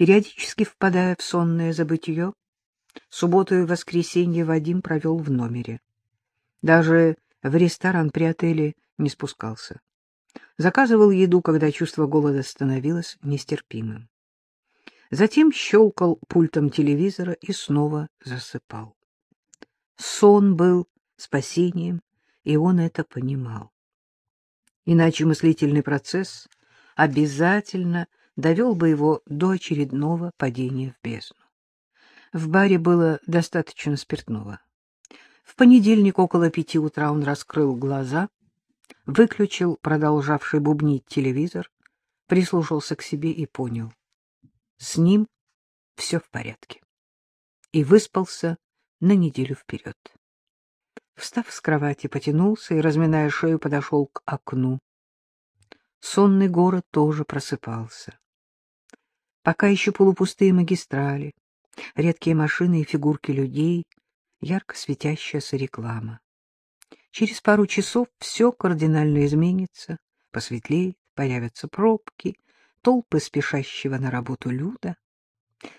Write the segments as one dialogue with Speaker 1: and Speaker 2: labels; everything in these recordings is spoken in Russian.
Speaker 1: Периодически впадая в сонное забытье, субботу и воскресенье Вадим провел в номере. Даже в ресторан при отеле не спускался. Заказывал еду, когда чувство голода становилось нестерпимым. Затем щелкал пультом телевизора и снова засыпал. Сон был спасением, и он это понимал. Иначе мыслительный процесс обязательно довел бы его до очередного падения в бездну. В баре было достаточно спиртного. В понедельник около пяти утра он раскрыл глаза, выключил продолжавший бубнить телевизор, прислушался к себе и понял. С ним все в порядке. И выспался на неделю вперед. Встав с кровати, потянулся и, разминая шею, подошел к окну. Сонный город тоже просыпался. Пока еще полупустые магистрали, редкие машины и фигурки людей, ярко светящаяся реклама. Через пару часов все кардинально изменится, посветлеет, появятся пробки, толпы спешащего на работу люда.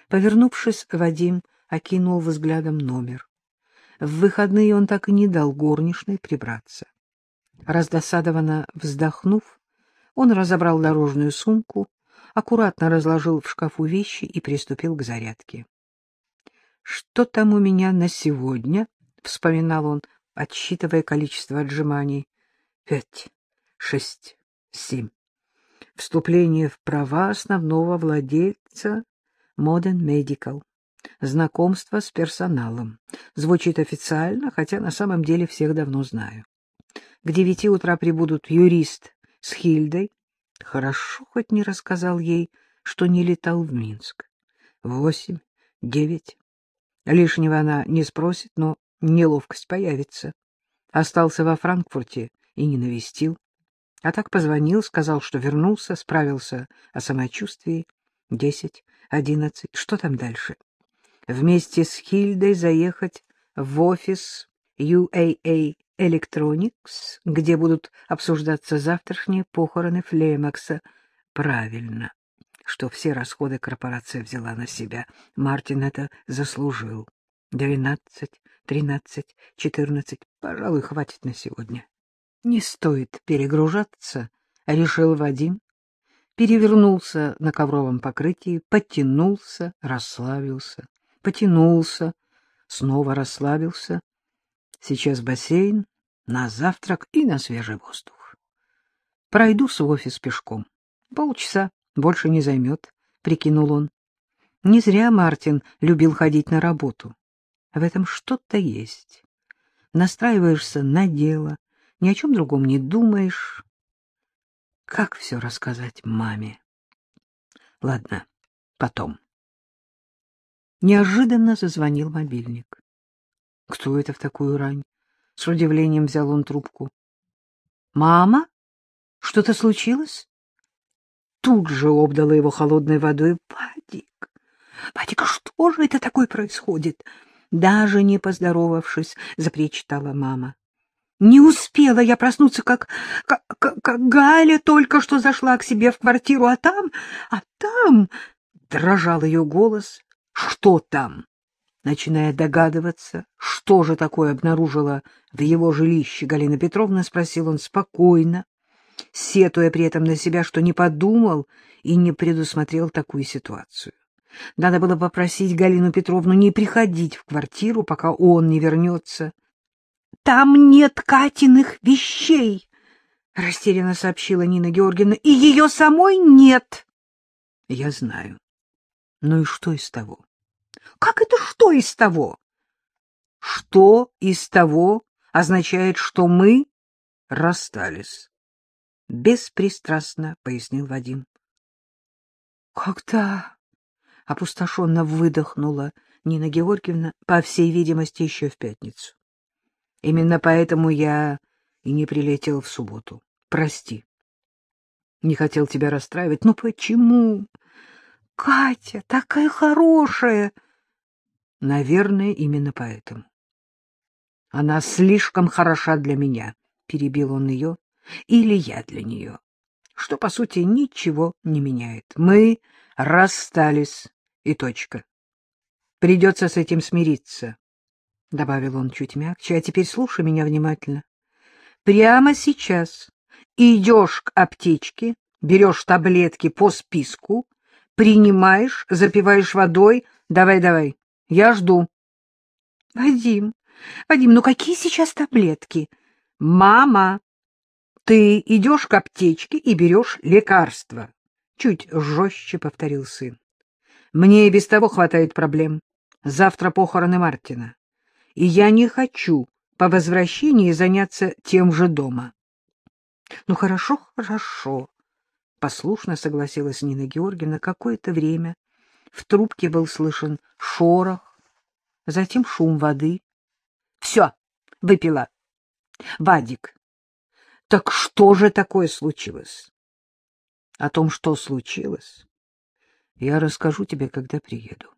Speaker 1: Повернувшись, Вадим окинул взглядом номер. В выходные он так и не дал горничной прибраться. Раздосадованно вздохнув, он разобрал дорожную сумку, аккуратно разложил в шкафу вещи и приступил к зарядке. — Что там у меня на сегодня? — вспоминал он, отсчитывая количество отжиманий. — Пять, шесть, семь. Вступление в права основного владельца Modern Medical. Знакомство с персоналом. Звучит официально, хотя на самом деле всех давно знаю. К девяти утра прибудут юрист с Хильдой. Хорошо хоть не рассказал ей, что не летал в Минск. Восемь, девять. Лишнего она не спросит, но неловкость появится. Остался во Франкфурте и не навестил. А так позвонил, сказал, что вернулся, справился о самочувствии. Десять, одиннадцать. Что там дальше? Вместе с Хильдой заехать в офис UAA Electronics, где будут обсуждаться завтрашние похороны Флемакса. Правильно, что все расходы корпорация взяла на себя. Мартин это заслужил. Двенадцать, тринадцать, четырнадцать. Пожалуй, хватит на сегодня. Не стоит перегружаться, — решил Вадим. Перевернулся на ковровом покрытии, потянулся, расслабился, потянулся, снова расслабился. Сейчас бассейн, на завтрак и на свежий воздух. Пройдусь в офис пешком. Полчаса, больше не займет, — прикинул он. Не зря Мартин любил ходить на работу. В этом что-то есть. Настраиваешься на дело, ни о чем другом не думаешь. Как все рассказать маме? Ладно, потом. Неожиданно зазвонил мобильник. Кто это в такую рань? С удивлением взял он трубку. «Мама? Что-то случилось?» Тут же обдала его холодной водой. «Вадик! Вадик, что же это такое происходит?» Даже не поздоровавшись, запричитала мама. Не успела я проснуться, как, как, как Галя только что зашла к себе в квартиру, а там, а там... Дрожал ее голос. Что там? Начиная догадываться, что же такое обнаружила в его жилище Галина Петровна, спросил он спокойно, сетуя при этом на себя, что не подумал и не предусмотрел такую ситуацию. Надо было попросить Галину Петровну не приходить в квартиру, пока он не вернется. — Там нет Катиных вещей, — растерянно сообщила Нина Георгиевна, — и ее самой нет. — Я знаю. Ну и что из того? — Как это что из того? — Что из того означает, что мы расстались. Беспристрастно пояснил Вадим. — Когда? — опустошенно выдохнула Нина Георгиевна, по всей видимости, еще в пятницу. Именно поэтому я и не прилетел в субботу. Прости. Не хотел тебя расстраивать. Но почему? Катя такая хорошая. Наверное, именно поэтому. Она слишком хороша для меня, перебил он ее, или я для нее, что, по сути, ничего не меняет. Мы расстались, и точка. Придется с этим смириться, — добавил он чуть мягче. — А теперь слушай меня внимательно. Прямо сейчас идешь к аптечке, берешь таблетки по списку, принимаешь, запиваешь водой. Давай-давай, я жду. — Вадим, Вадим, ну какие сейчас таблетки? — Мама, ты идешь к аптечке и берешь лекарства. Чуть жестче повторил сын. Мне и без того хватает проблем. Завтра похороны Мартина. И я не хочу по возвращении заняться тем же дома. — Ну, хорошо, хорошо, — послушно согласилась Нина Георгиевна. Какое-то время в трубке был слышен шорох, затем шум воды. — Все, выпила. — Вадик, так что же такое случилось? О том, что случилось, я расскажу тебе, когда приеду.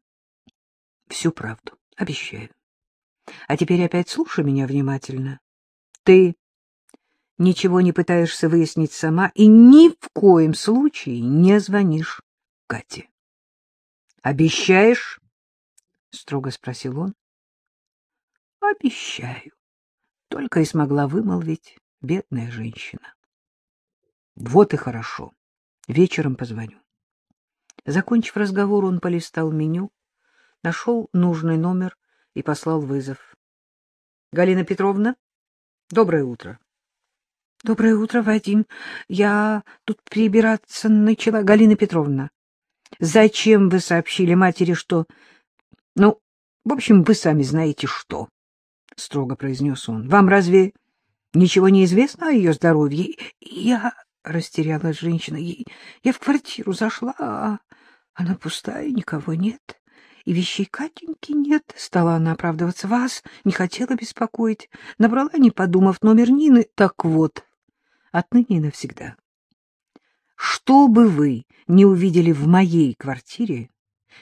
Speaker 1: Всю правду, обещаю. А теперь опять слушай меня внимательно. Ты ничего не пытаешься выяснить сама и ни в коем случае не звонишь Кате. Обещаешь? — строго спросил он. — Обещаю. Только и смогла вымолвить Бедная женщина. Вот и хорошо. Вечером позвоню. Закончив разговор, он полистал меню, нашел нужный номер и послал вызов. — Галина Петровна, доброе утро. — Доброе утро, Вадим. Я тут прибираться начала. Галина Петровна, зачем вы сообщили матери, что... Ну, в общем, вы сами знаете, что, — строго произнес он. — Вам разве Ничего не известно о ее здоровье. Я растерялась женщина. Я в квартиру зашла, а она пустая, никого нет. И вещей Катеньки нет. Стала она оправдываться. Вас не хотела беспокоить. Набрала, не подумав, номер Нины. Так вот, отныне и навсегда. Что бы вы не увидели в моей квартире,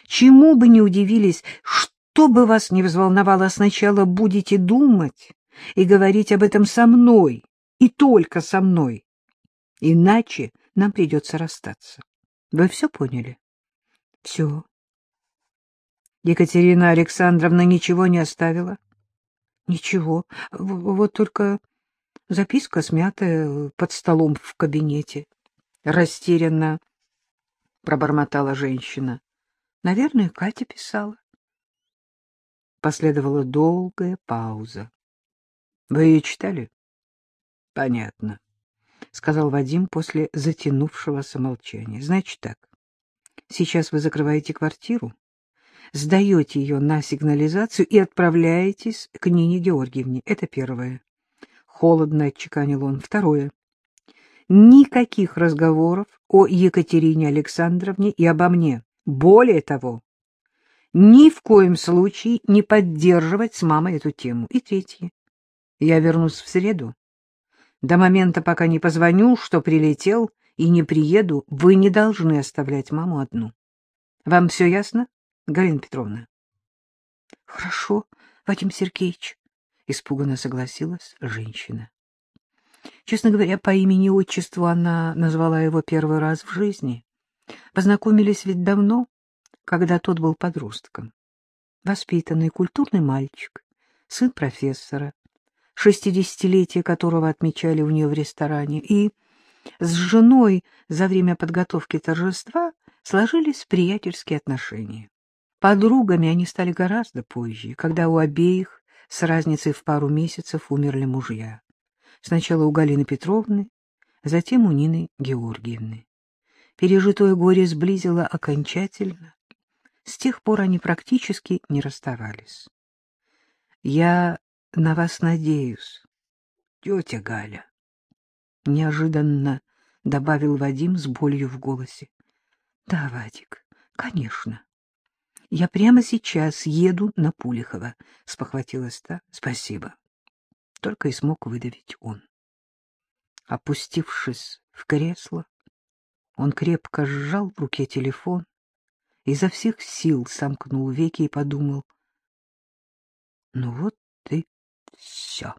Speaker 1: чему бы не удивились, что бы вас не взволновало, сначала будете думать и говорить об этом со мной, и только со мной. Иначе нам придется расстаться. Вы все поняли? — Все. Екатерина Александровна ничего не оставила? — Ничего. Вот только записка смятая под столом в кабинете. Растерянно пробормотала женщина. Наверное, Катя писала. Последовала долгая пауза. Вы ее читали? — Понятно, — сказал Вадим после затянувшегося молчания. — Значит так. Сейчас вы закрываете квартиру, сдаете ее на сигнализацию и отправляетесь к Нине Георгиевне. Это первое. Холодно отчеканил он. Второе. Никаких разговоров о Екатерине Александровне и обо мне. Более того, ни в коем случае не поддерживать с мамой эту тему. И третье. Я вернусь в среду. До момента, пока не позвоню, что прилетел, и не приеду, вы не должны оставлять маму одну. Вам все ясно, Галина Петровна? — Хорошо, Вадим Сергеевич, — испуганно согласилась женщина. Честно говоря, по имени-отчеству она назвала его первый раз в жизни. Познакомились ведь давно, когда тот был подростком. Воспитанный, культурный мальчик, сын профессора, шестидесятилетие которого отмечали у нее в ресторане, и с женой за время подготовки торжества сложились приятельские отношения. Подругами они стали гораздо позже, когда у обеих с разницей в пару месяцев умерли мужья. Сначала у Галины Петровны, затем у Нины Георгиевны. Пережитое горе сблизило окончательно. С тех пор они практически не расставались. Я на вас надеюсь, тетя Галя. Неожиданно добавил Вадим с болью в голосе. — Да, Вадик, конечно. Я прямо сейчас еду на Пулихова, — спохватилась та. — Спасибо. Только и смог выдавить он. Опустившись в кресло, он крепко сжал в руке телефон, изо всех сил сомкнул веки и подумал. — Ну вот ты все.